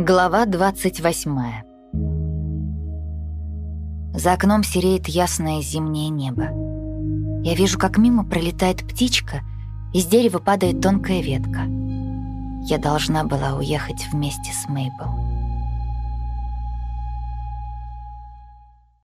Глава 28 За окном сереет ясное зимнее небо. Я вижу, как мимо пролетает птичка, из дерева падает тонкая ветка. Я должна была уехать вместе с Мейбл.